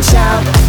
and shout.